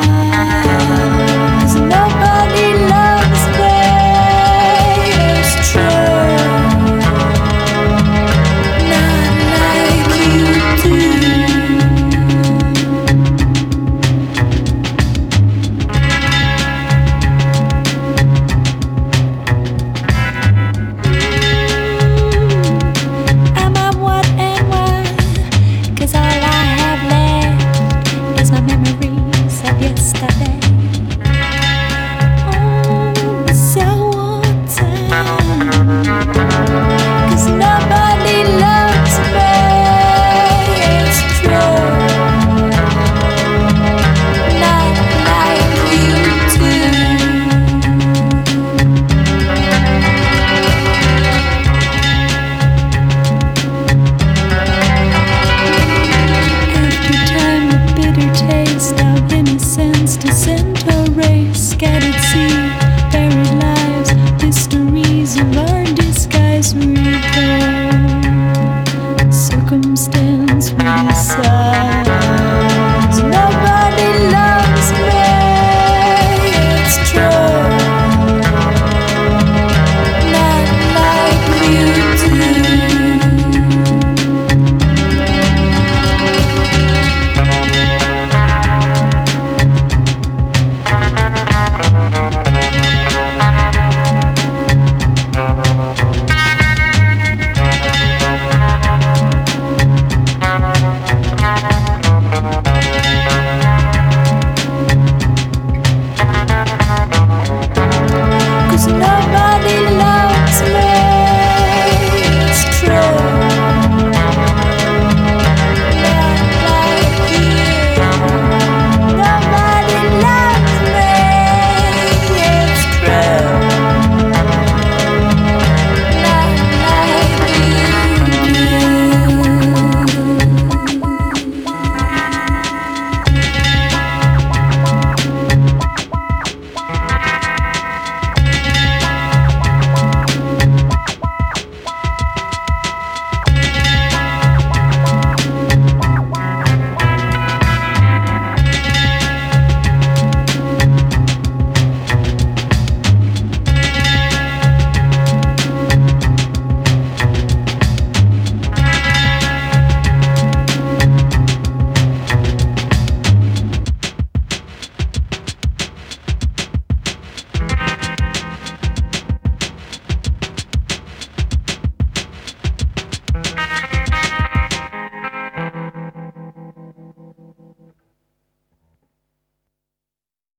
Bye. inside. Nobody